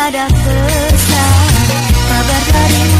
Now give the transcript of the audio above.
ada pesan. Kabar darimu